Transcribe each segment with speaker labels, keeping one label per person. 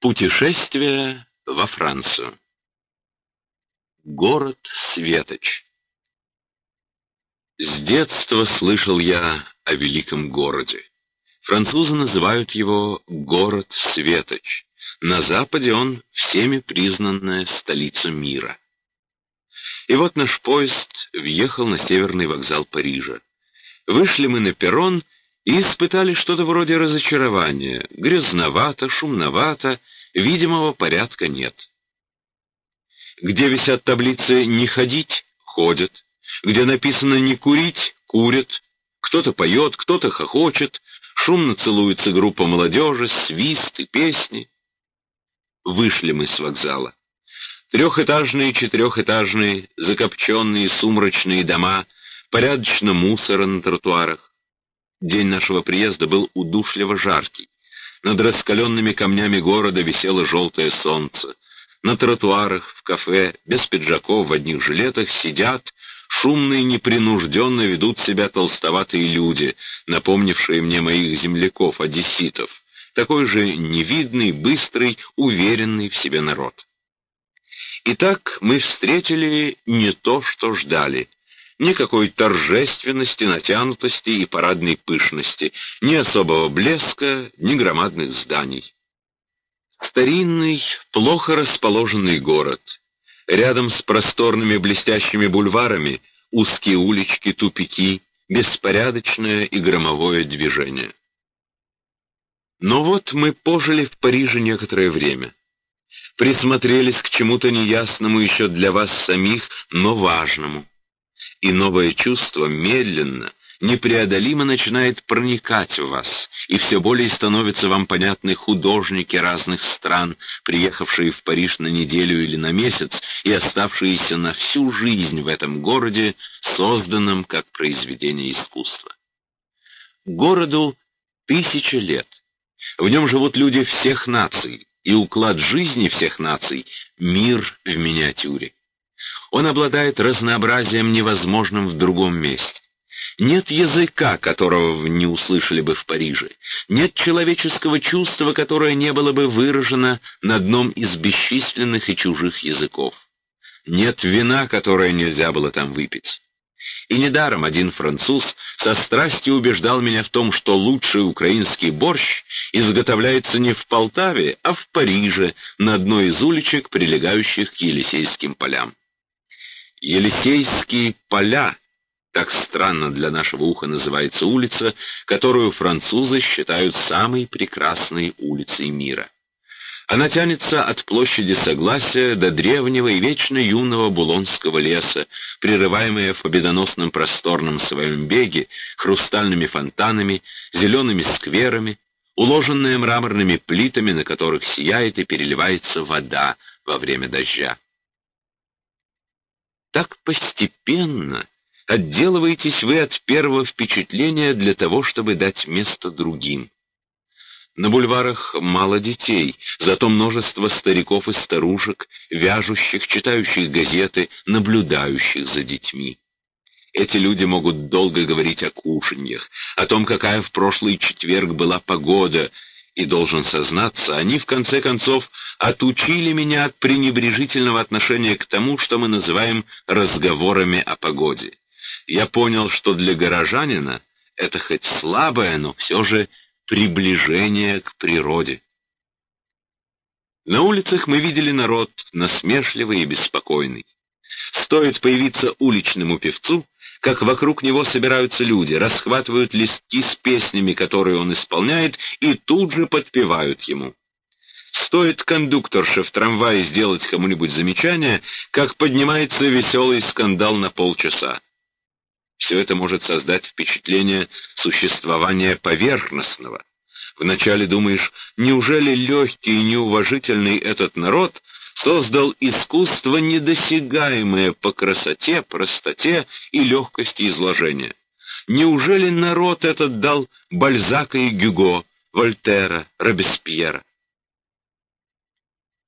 Speaker 1: Путешествие во Францию. Город Светоч. С детства слышал я о великом городе. Французы называют его город Светоч. На западе он всеми признанная столица мира. И вот наш поезд въехал на северный вокзал Парижа. Вышли мы на перрон и испытали что-то вроде разочарования. Грязновато, шумновато, видимого порядка нет. Где висят таблицы «не ходить» — ходят. Где написано «не курить» — курят. Кто-то поет, кто-то хохочет, шумно целуется группа молодежи, свист и песни. Вышли мы с вокзала. Трехэтажные, четырехэтажные, закопченные сумрачные дома, порядочно мусора на тротуарах. День нашего приезда был удушливо жаркий. Над раскаленными камнями города висело желтое солнце. На тротуарах, в кафе, без пиджаков, в одних жилетах сидят, шумно и непринужденно ведут себя толстоватые люди, напомнившие мне моих земляков, одесситов. Такой же невидный, быстрый, уверенный в себе народ. Итак, мы встретили не то, что ждали. Никакой торжественности, натянутости и парадной пышности, ни особого блеска, ни громадных зданий. Старинный, плохо расположенный город. Рядом с просторными блестящими бульварами узкие улички, тупики, беспорядочное и громовое движение. Но вот мы пожили в Париже некоторое время. Присмотрелись к чему-то неясному еще для вас самих, но важному и новое чувство медленно, непреодолимо начинает проникать в вас, и все более становятся вам понятны художники разных стран, приехавшие в Париж на неделю или на месяц и оставшиеся на всю жизнь в этом городе, созданном как произведение искусства. Городу тысяча лет. В нем живут люди всех наций, и уклад жизни всех наций — мир в миниатюре. Он обладает разнообразием, невозможным в другом месте. Нет языка, которого вы не услышали бы в Париже. Нет человеческого чувства, которое не было бы выражено на одном из бесчисленных и чужих языков. Нет вина, которое нельзя было там выпить. И недаром один француз со страстью убеждал меня в том, что лучший украинский борщ изготовляется не в Полтаве, а в Париже, на одной из уличек, прилегающих к Елисейским полям. Елисейские поля, так странно для нашего уха называется улица, которую французы считают самой прекрасной улицей мира. Она тянется от площади Согласия до древнего и вечно юного Булонского леса, прерываемая в победоносном просторном своем беге хрустальными фонтанами, зелеными скверами, уложенная мраморными плитами, на которых сияет и переливается вода во время дождя. Так постепенно отделываетесь вы от первого впечатления для того, чтобы дать место другим. На бульварах мало детей, зато множество стариков и старушек, вяжущих, читающих газеты, наблюдающих за детьми. Эти люди могут долго говорить о кушаньях, о том, какая в прошлый четверг была погода, и должен сознаться, они в конце концов отучили меня от пренебрежительного отношения к тому, что мы называем разговорами о погоде. Я понял, что для горожанина это хоть слабое, но все же приближение к природе. На улицах мы видели народ насмешливый и беспокойный. Стоит появиться уличному певцу, как вокруг него собираются люди, расхватывают листки с песнями, которые он исполняет, и тут же подпевают ему. Стоит кондукторше в трамвае сделать кому-нибудь замечание, как поднимается веселый скандал на полчаса. Все это может создать впечатление существования поверхностного. Вначале думаешь, неужели легкий и неуважительный этот народ создал искусство, недосягаемое по красоте, простоте и легкости изложения. Неужели народ этот дал Бальзака и Гюго, Вольтера, Робеспьера?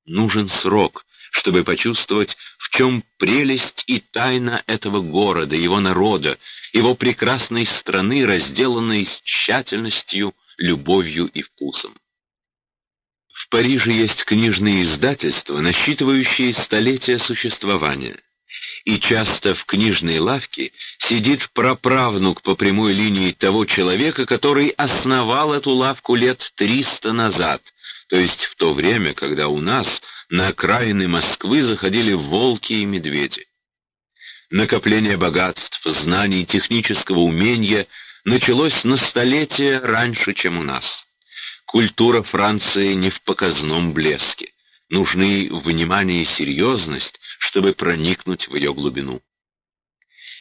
Speaker 1: Нужен срок, чтобы почувствовать, в чем прелесть и тайна этого города, его народа, его прекрасной страны, разделанной с тщательностью, любовью и вкусом. Париже есть книжные издательства, насчитывающие столетия существования. И часто в книжной лавке сидит праправнук по прямой линии того человека, который основал эту лавку лет триста назад, то есть в то время, когда у нас на окраины Москвы заходили волки и медведи. Накопление богатств, знаний, технического умения началось на столетие раньше, чем у нас. Культура Франции не в показном блеске. Нужны внимание и серьезность, чтобы проникнуть в ее глубину.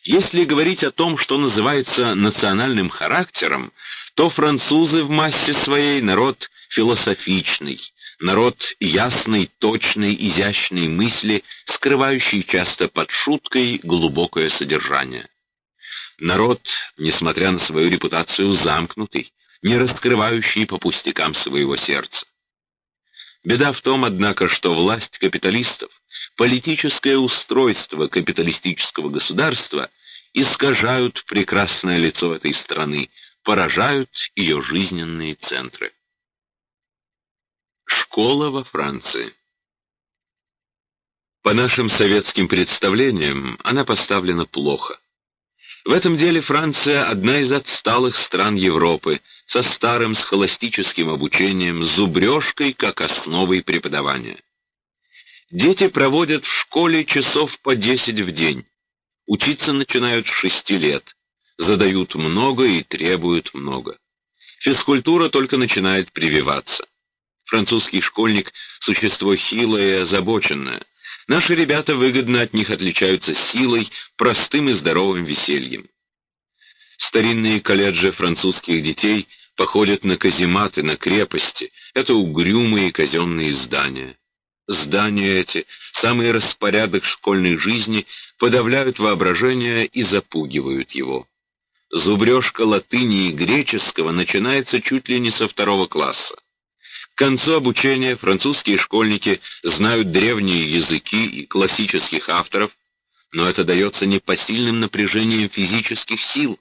Speaker 1: Если говорить о том, что называется национальным характером, то французы в массе своей народ философичный, народ ясной, точной, изящной мысли, скрывающий часто под шуткой глубокое содержание. Народ, несмотря на свою репутацию, замкнутый, не раскрывающий по пустякам своего сердца. Беда в том, однако, что власть капиталистов, политическое устройство капиталистического государства искажают прекрасное лицо этой страны, поражают ее жизненные центры. Школа во Франции По нашим советским представлениям, она поставлена плохо. В этом деле Франция – одна из отсталых стран Европы, со старым схоластическим обучением, зубрежкой как основой преподавания. Дети проводят в школе часов по десять в день. Учиться начинают с шести лет. Задают много и требуют много. Физкультура только начинает прививаться. Французский школьник – существо хилое и озабоченное. Наши ребята выгодно от них отличаются силой, простым и здоровым весельем. Старинные колледжи французских детей походят на казематы, на крепости. Это угрюмые казенные здания. Здания эти, самый распорядок школьной жизни, подавляют воображение и запугивают его. Зубрежка латыни и греческого начинается чуть ли не со второго класса. К концу обучения французские школьники знают древние языки и классических авторов, но это дается непосильным напряжением физических сил.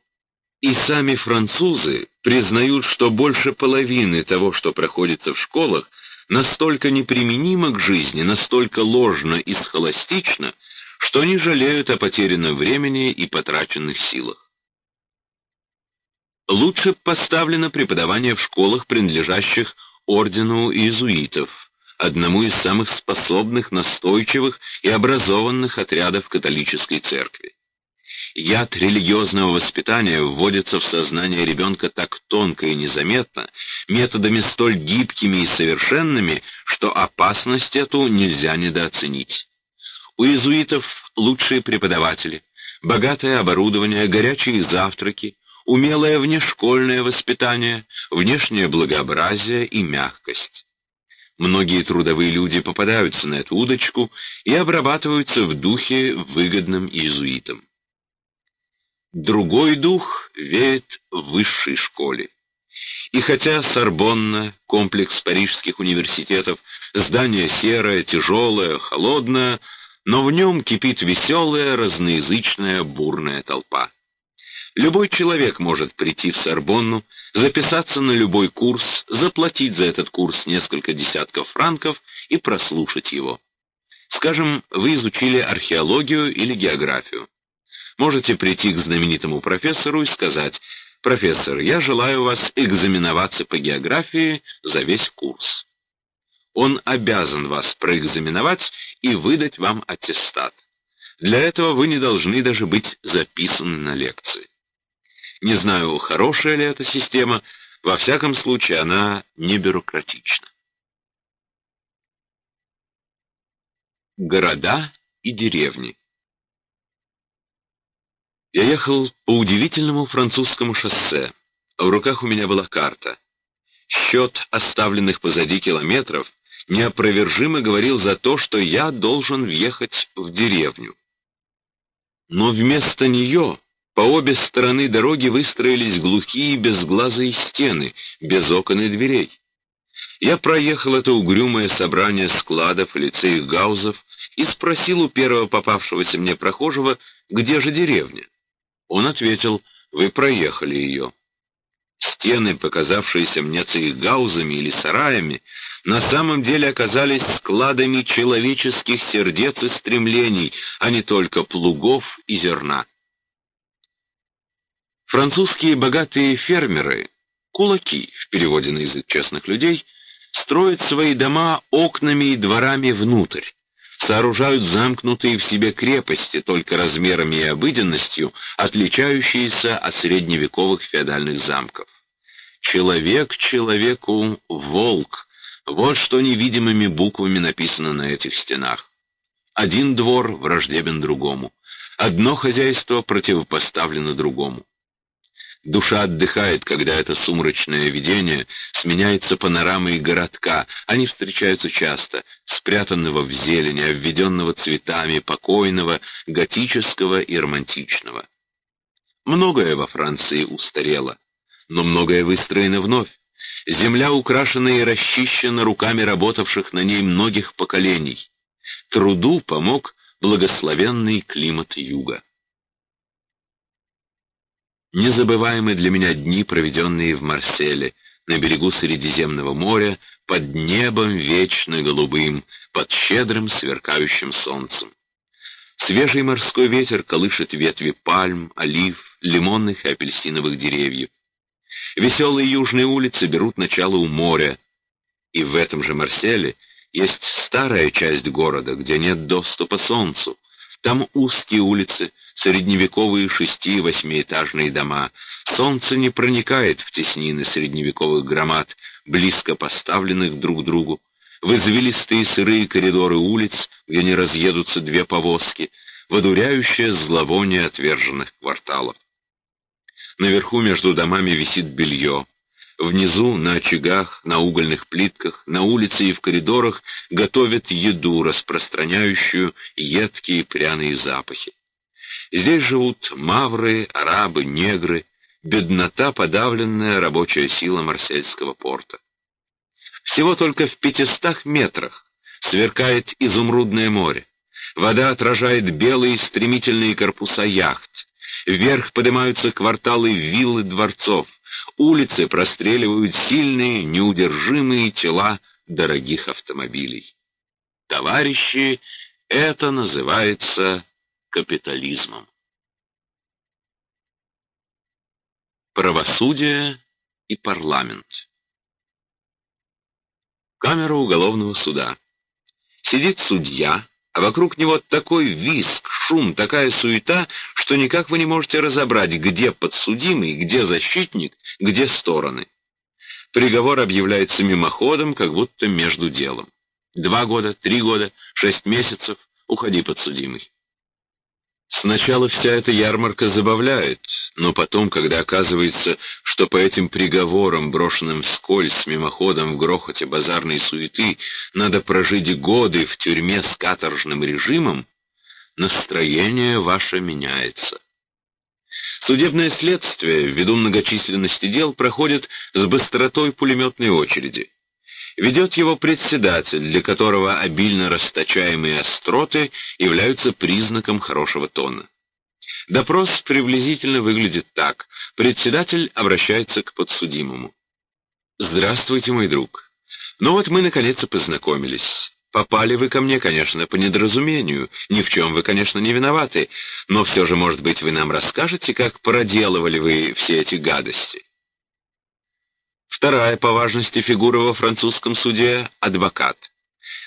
Speaker 1: И сами французы признают, что больше половины того, что проходится в школах, настолько неприменимо к жизни, настолько ложно и схоластично, что они жалеют о потерянном времени и потраченных силах. Лучше поставлено преподавание в школах, принадлежащих ордену иезуитов, одному из самых способных, настойчивых и образованных отрядов католической церкви. Яд религиозного воспитания вводится в сознание ребенка так тонко и незаметно, методами столь гибкими и совершенными, что опасность эту нельзя недооценить. У иезуитов лучшие преподаватели, богатое оборудование, горячие завтраки, умелое внешкольное воспитание, внешнее благообразие и мягкость. Многие трудовые люди попадаются на эту удочку и обрабатываются в духе, выгодном иезуитам. Другой дух веет в высшей школе. И хотя Сорбонна, комплекс парижских университетов, здание серое, тяжелое, холодное, но в нем кипит веселая, разноязычная, бурная толпа. Любой человек может прийти в Сорбонну, записаться на любой курс, заплатить за этот курс несколько десятков франков и прослушать его. Скажем, вы изучили археологию или географию. Можете прийти к знаменитому профессору и сказать, «Профессор, я желаю вас экзаменоваться по географии за весь курс». Он обязан вас проэкзаменовать и выдать вам аттестат. Для этого вы не должны даже быть записаны на лекции. Не знаю, хорошая ли эта система, во всяком случае она не бюрократична. Города и деревни Я ехал по удивительному французскому шоссе. В руках у меня была карта. Счет оставленных позади километров неопровержимо говорил за то, что я должен въехать в деревню. Но вместо нее по обе стороны дороги выстроились глухие безглазые стены, без окон и дверей. Я проехал это угрюмое собрание складов и лицеев гаузов и спросил у первого попавшегося мне прохожего, где же деревня. Он ответил, вы проехали ее. Стены, показавшиеся мне цейгаузами или сараями, на самом деле оказались складами человеческих сердец и стремлений, а не только плугов и зерна. Французские богатые фермеры, кулаки в переводе на язык честных людей, строят свои дома окнами и дворами внутрь, сооружают замкнутые в себе крепости, только размерами и обыденностью, отличающиеся от средневековых феодальных замков. Человек человеку — волк. Вот что невидимыми буквами написано на этих стенах. Один двор враждебен другому. Одно хозяйство противопоставлено другому. Душа отдыхает, когда это сумрачное видение сменяется панорамой городка. Они встречаются часто, спрятанного в зелени, обведенного цветами, покойного, готического и романтичного. Многое во Франции устарело, но многое выстроено вновь. Земля украшена и расчищена руками работавших на ней многих поколений. Труду помог благословенный климат юга. Незабываемы для меня дни, проведенные в Марселе, на берегу Средиземного моря, под небом вечно голубым, под щедрым сверкающим солнцем. Свежий морской ветер колышет ветви пальм, олив, лимонных и апельсиновых деревьев. Веселые южные улицы берут начало у моря, и в этом же Марселе есть старая часть города, где нет доступа солнцу. Там узкие улицы, средневековые шести- и восьмиэтажные дома. Солнце не проникает в теснины средневековых громад, близко поставленных друг к другу. В извилистые сырые коридоры улиц, где не разъедутся две повозки, водуряющее зловоние отверженных кварталов. Наверху между домами висит белье. Внизу, на очагах, на угольных плитках, на улице и в коридорах готовят еду, распространяющую едкие пряные запахи. Здесь живут мавры, арабы, негры, беднота, подавленная рабочая сила Марсельского порта. Всего только в пятистах метрах сверкает изумрудное море. Вода отражает белые стремительные корпуса яхт. Вверх поднимаются кварталы виллы дворцов. Улицы простреливают сильные, неудержимые тела дорогих автомобилей. Товарищи, это называется капитализмом. Правосудие и парламент. Камера уголовного суда. Сидит судья, а вокруг него такой визг, шум, такая суета, что никак вы не можете разобрать, где подсудимый, где защитник, где стороны. Приговор объявляется мимоходом, как будто между делом. Два года, три года, шесть месяцев, уходи подсудимый. Сначала вся эта ярмарка забавляет, но потом, когда оказывается, что по этим приговорам, брошенным вскользь мимоходом в грохоте базарной суеты, надо прожить годы в тюрьме с каторжным режимом, настроение ваше меняется. Судебное следствие, ввиду многочисленности дел, проходит с быстротой пулеметной очереди ведет его председатель, для которого обильно расточаемые остроты являются признаком хорошего тона. Допрос приблизительно выглядит так. Председатель обращается к подсудимому. «Здравствуйте, мой друг. Ну вот мы наконец-то познакомились. Попали вы ко мне, конечно, по недоразумению. Ни в чем вы, конечно, не виноваты. Но все же, может быть, вы нам расскажете, как проделывали вы все эти гадости?» Вторая по важности фигура во французском суде — адвокат.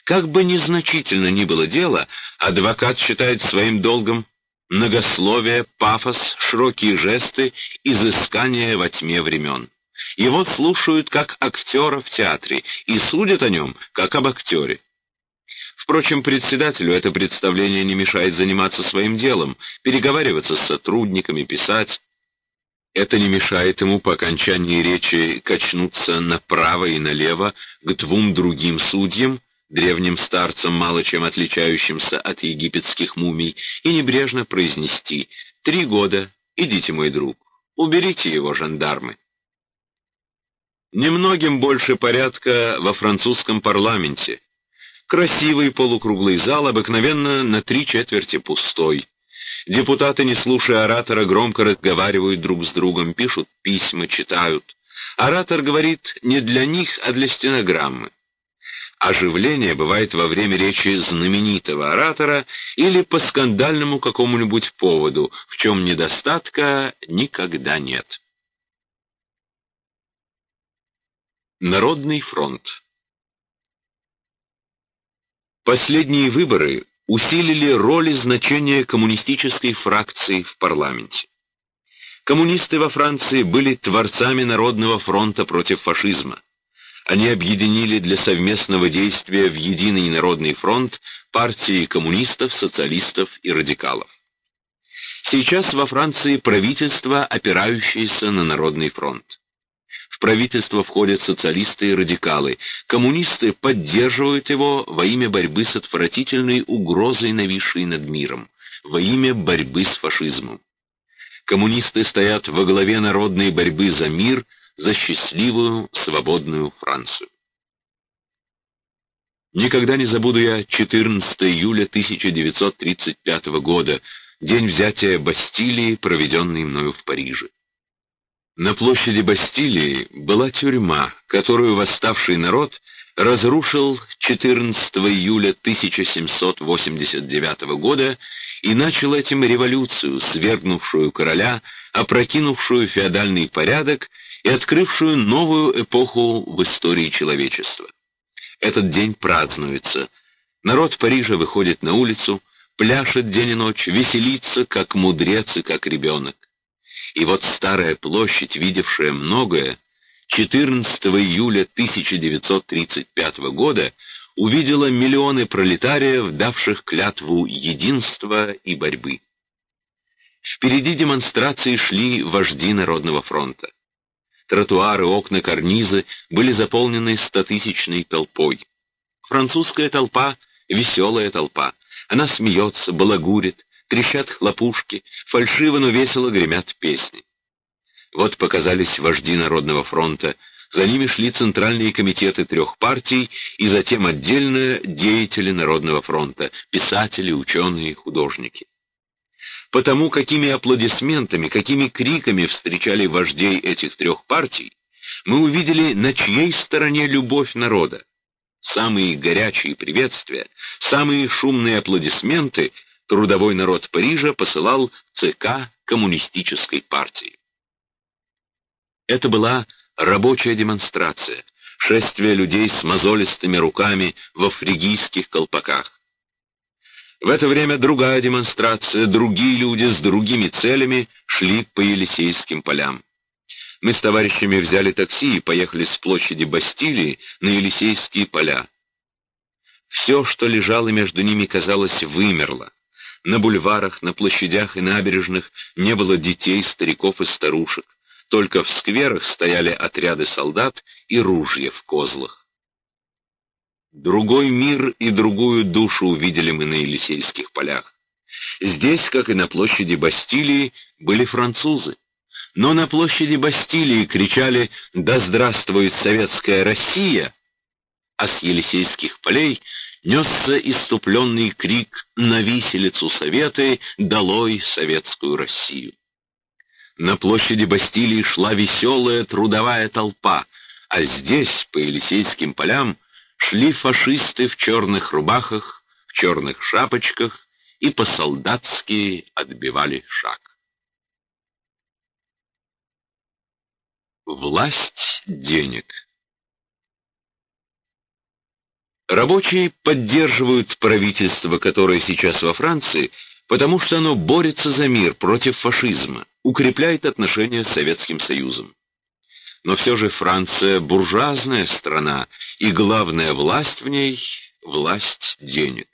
Speaker 1: Как бы незначительно ни было дело, адвокат считает своим долгом многословие, пафос, широкие жесты, изыскания во тьме времен. Его слушают как актера в театре и судят о нем как об актере. Впрочем, председателю это представление не мешает заниматься своим делом, переговариваться с сотрудниками, писать. Это не мешает ему по окончании речи качнуться направо и налево к двум другим судьям, древним старцам, мало чем отличающимся от египетских мумий, и небрежно произнести «Три года, идите, мой друг, уберите его, жандармы». Немногим больше порядка во французском парламенте. Красивый полукруглый зал обыкновенно на три четверти пустой. Депутаты, не слушая оратора, громко разговаривают друг с другом, пишут письма, читают. Оратор говорит не для них, а для стенограммы. Оживление бывает во время речи знаменитого оратора или по скандальному какому-нибудь поводу, в чем недостатка никогда нет. Народный фронт Последние выборы усилили роль и значение коммунистической фракции в парламенте. Коммунисты во Франции были творцами Народного фронта против фашизма. Они объединили для совместного действия в единый народный фронт партии коммунистов, социалистов и радикалов. Сейчас во Франции правительство, опирающееся на Народный фронт. Правительство входят социалисты и радикалы. Коммунисты поддерживают его во имя борьбы с отвратительной угрозой, нависшей над миром, во имя борьбы с фашизмом. Коммунисты стоят во главе народной борьбы за мир – за счастливую, свободную Францию. Никогда не забуду я 14 июля 1935 года, день взятия Бастилии, проведенный мною в Париже. На площади Бастилии была тюрьма, которую восставший народ разрушил 14 июля 1789 года и начал этим революцию, свергнувшую короля, опрокинувшую феодальный порядок и открывшую новую эпоху в истории человечества. Этот день празднуется. Народ Парижа выходит на улицу, пляшет день и ночь, веселится, как мудрец и как ребенок. И вот старая площадь, видевшая многое, 14 июля 1935 года увидела миллионы пролетариев, давших клятву единства и борьбы. Впереди демонстрации шли вожди Народного фронта. Тротуары, окна, карнизы были заполнены стотысячной толпой. Французская толпа — веселая толпа. Она смеется, балагурит, трещат хлопушки, фальшиво, но весело гремят песни. Вот показались вожди Народного фронта, за ними шли центральные комитеты трех партий и затем отдельно деятели Народного фронта, писатели, ученые, художники. Потому какими аплодисментами, какими криками встречали вождей этих трех партий, мы увидели, на чьей стороне любовь народа. Самые горячие приветствия, самые шумные аплодисменты трудовой народ Парижа посылал ЦК Коммунистической партии. Это была рабочая демонстрация, шествие людей с мозолистыми руками во фригийских колпаках. В это время другая демонстрация, другие люди с другими целями шли по Елисейским полям. Мы с товарищами взяли такси и поехали с площади Бастилии на Елисейские поля. Все, что лежало между ними, казалось, вымерло. На бульварах, на площадях и набережных не было детей, стариков и старушек. Только в скверах стояли отряды солдат и ружья в козлах. Другой мир и другую душу увидели мы на Елисейских полях. Здесь, как и на площади Бастилии, были французы. Но на площади Бастилии кричали «Да здравствует советская Россия!», а с Елисейских полей несся иступленный крик «На виселицу Советы! Долой советскую Россию!». На площади Бастилии шла веселая трудовая толпа, а здесь, по Елисейским полям, шли фашисты в черных рубахах, в черных шапочках и по-солдатски отбивали шаг. Власть денег Рабочие поддерживают правительство, которое сейчас во Франции, потому что оно борется за мир против фашизма, укрепляет отношения с Советским Союзом. Но все же Франция — буржуазная страна, и главная власть в ней — власть денег.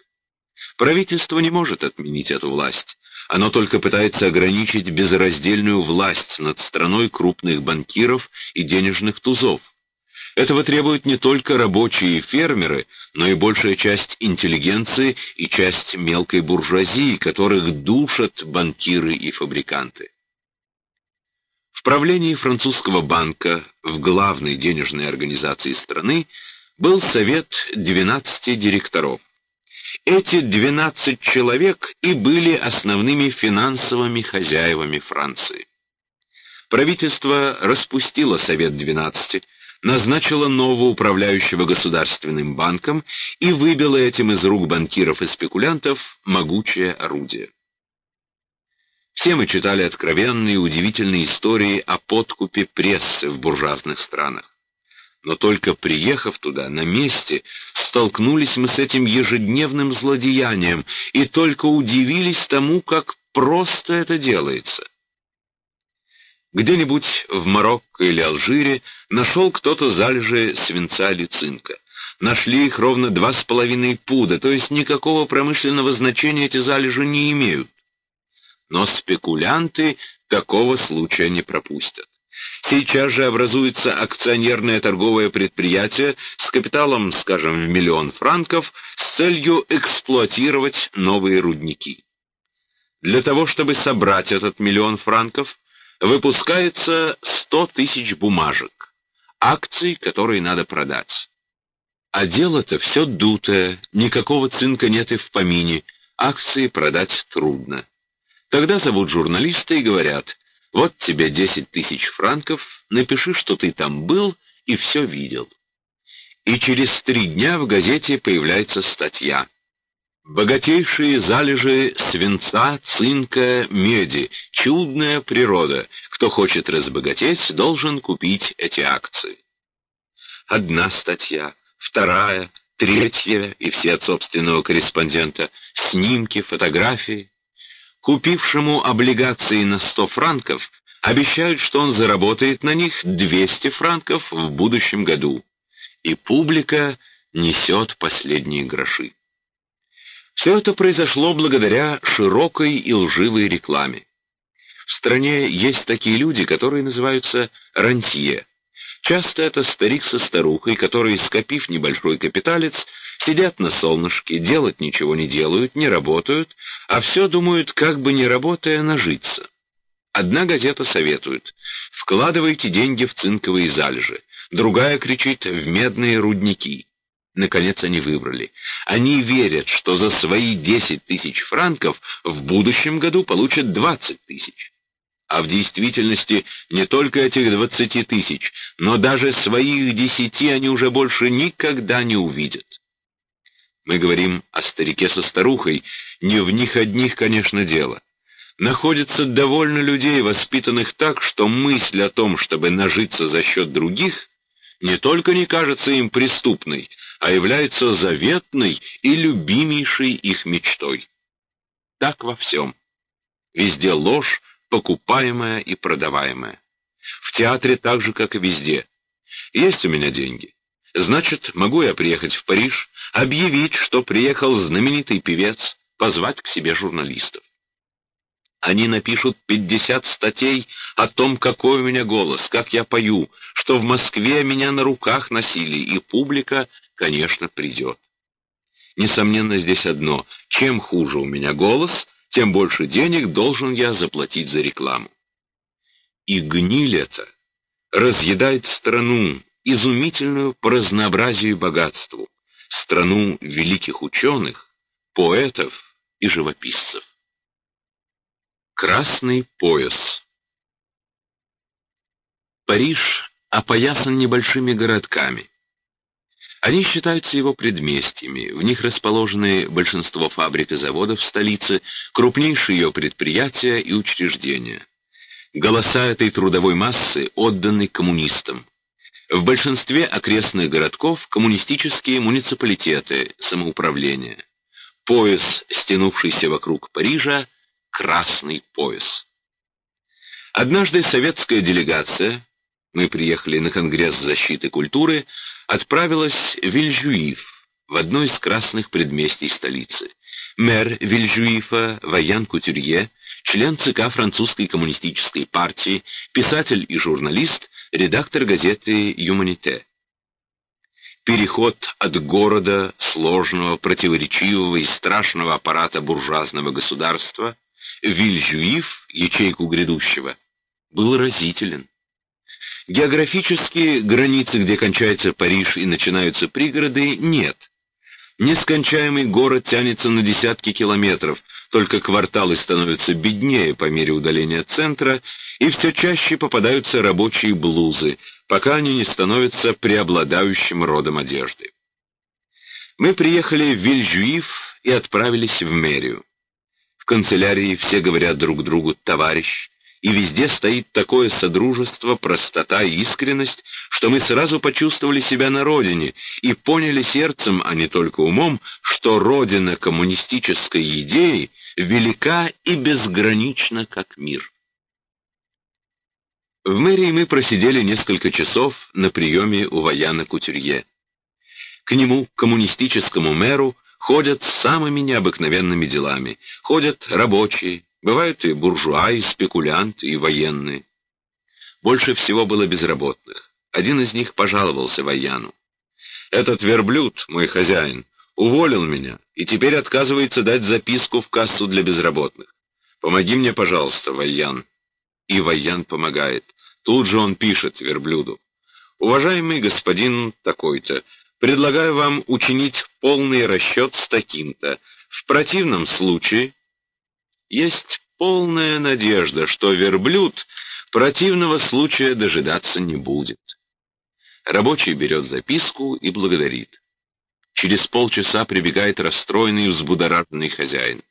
Speaker 1: Правительство не может отменить эту власть. Оно только пытается ограничить безраздельную власть над страной крупных банкиров и денежных тузов. Этого требуют не только рабочие и фермеры, но и большая часть интеллигенции и часть мелкой буржуазии, которых душат банкиры и фабриканты. В правлении французского банка в главной денежной организации страны был совет 12 директоров. Эти 12 человек и были основными финансовыми хозяевами Франции. правительство распустило Совет 12, назначило нового управляющего государственным банком и выбило этим из рук банкиров и спекулянтов могучее орудие. Все мы читали откровенные и удивительные истории о подкупе прессы в буржуазных странах. Но только приехав туда, на месте, столкнулись мы с этим ежедневным злодеянием и только удивились тому, как просто это делается. Где-нибудь в Марокко или Алжире нашел кто-то залежи свинца или цинка. Нашли их ровно два с половиной пуда, то есть никакого промышленного значения эти залежи не имеют. Но спекулянты такого случая не пропустят. Сейчас же образуется акционерное торговое предприятие с капиталом, скажем, в миллион франков с целью эксплуатировать новые рудники. Для того, чтобы собрать этот миллион франков, выпускается 100 тысяч бумажек, акций, которые надо продать. А дело-то все дутое, никакого цинка нет и в помине, акции продать трудно. Тогда зовут журналиста и говорят, вот тебе 10 тысяч франков, напиши, что ты там был и все видел. И через три дня в газете появляется статья. Богатейшие залежи свинца, цинка, меди. Чудная природа. Кто хочет разбогатеть, должен купить эти акции. Одна статья, вторая, третья, и все от собственного корреспондента, снимки, фотографии. Купившему облигации на 100 франков обещают, что он заработает на них 200 франков в будущем году, и публика несет последние гроши. Все это произошло благодаря широкой и лживой рекламе. В стране есть такие люди, которые называются рантье. Часто это старик со старухой, которые, скопив небольшой капиталец, сидят на солнышке, делать ничего не делают, не работают, а все думают, как бы не работая, нажиться. Одна газета советует «вкладывайте деньги в цинковые залежи», другая кричит «в медные рудники». Наконец они выбрали. Они верят, что за свои 10 тысяч франков в будущем году получат 20 тысяч. А в действительности не только этих 20 тысяч, но даже своих десяти они уже больше никогда не увидят. Мы говорим о старике со старухой, не в них одних, конечно, дело. Находится довольно людей, воспитанных так, что мысль о том, чтобы нажиться за счет других, не только не кажется им преступной, а является заветной и любимейшей их мечтой. Так во всем. Везде ложь, покупаемая и продаваемая. В театре так же, как и везде. Есть у меня деньги. Значит, могу я приехать в Париж, объявить, что приехал знаменитый певец, позвать к себе журналистов. Они напишут 50 статей о том, какой у меня голос, как я пою, что в Москве меня на руках носили, и публика, конечно, придет. Несомненно, здесь одно. Чем хуже у меня голос, тем больше денег должен я заплатить за рекламу. И гниль это разъедает страну, изумительную по разнообразию и богатству, страну великих ученых, поэтов и живописцев. Красный пояс Париж опоясан небольшими городками. Они считаются его предместьями, в них расположены большинство фабрик и заводов столицы, крупнейшие ее предприятия и учреждения. Голоса этой трудовой массы отданы коммунистам. В большинстве окрестных городков коммунистические муниципалитеты, самоуправления. Пояс, стянувшийся вокруг Парижа, красный пояс. Однажды советская делегация, мы приехали на Конгресс защиты культуры, отправилась в Вильжуиф, в одно из красных предместий столицы. Мэр Вильжуифа, Ваян Кутюрье, член ЦК французской коммунистической партии, писатель и журналист, редактор газеты «Юманите». Переход от города, сложного, противоречивого и страшного аппарата буржуазного государства – Вильжуиф, ячейку грядущего, был разителен. Географически границы, где кончается Париж и начинаются пригороды, нет. Нескончаемый город тянется на десятки километров, только кварталы становятся беднее по мере удаления от центра, и все чаще попадаются рабочие блузы, пока они не становятся преобладающим родом одежды. Мы приехали в Вильжуив и отправились в мэрию. Канцелярии все говорят друг другу «товарищ», и везде стоит такое содружество, простота и искренность, что мы сразу почувствовали себя на родине и поняли сердцем, а не только умом, что родина коммунистической идеи велика и безгранична, как мир. В мэрии мы просидели несколько часов на приеме у Ваяна Кутюрье. К нему, коммунистическому мэру, ходят самыми необыкновенными делами. Ходят рабочие, бывают и буржуа, и спекулянты, и военные. Больше всего было безработных. Один из них пожаловался Ваяну. «Этот верблюд, мой хозяин, уволил меня и теперь отказывается дать записку в кассу для безработных. Помоги мне, пожалуйста, Ваян». И Ваян помогает. Тут же он пишет верблюду. «Уважаемый господин такой-то, предлагаю вам учинить полный расчет с таким-то. В противном случае есть полная надежда, что верблюд противного случая дожидаться не будет». Рабочий берет записку и благодарит. Через полчаса прибегает расстроенный и взбудораженный хозяин.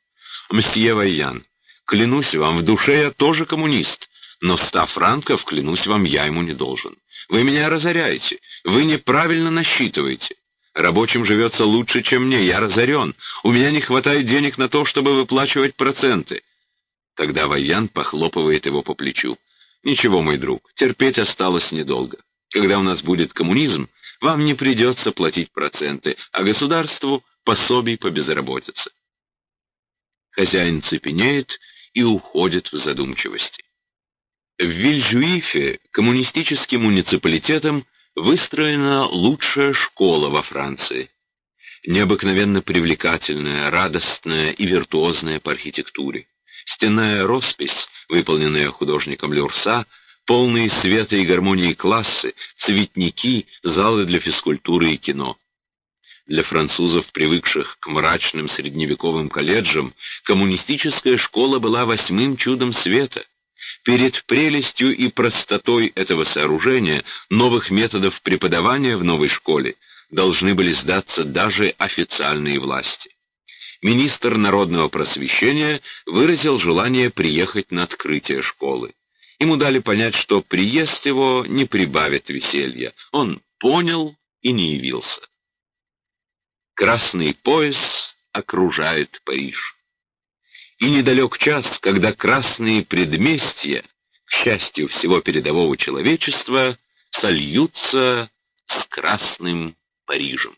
Speaker 1: «Мсье Вайян, клянусь вам, в душе я тоже коммунист. Но ста франков, клянусь вам, я ему не должен. Вы меня разоряете, вы неправильно насчитываете. Рабочим живется лучше, чем мне, я разорен. У меня не хватает денег на то, чтобы выплачивать проценты. Тогда Ваян похлопывает его по плечу. Ничего, мой друг, терпеть осталось недолго. Когда у нас будет коммунизм, вам не придется платить проценты, а государству пособий по безработице. Хозяин цепенеет и уходит в задумчивости. В Вильжуифе коммунистическим муниципалитетом выстроена лучшая школа во Франции. Необыкновенно привлекательная, радостная и виртуозная по архитектуре. Стенная роспись, выполненная художником Люрса, полные света и гармонии классы, цветники, залы для физкультуры и кино. Для французов, привыкших к мрачным средневековым колледжам, коммунистическая школа была восьмым чудом света — Перед прелестью и простотой этого сооружения, новых методов преподавания в новой школе, должны были сдаться даже официальные власти. Министр народного просвещения выразил желание приехать на открытие школы. Ему дали понять, что приезд его не прибавит веселья. Он понял и не явился. Красный пояс окружает Париж и недалек час, когда красные предместья, к счастью всего передового человечества, сольются с красным Парижем.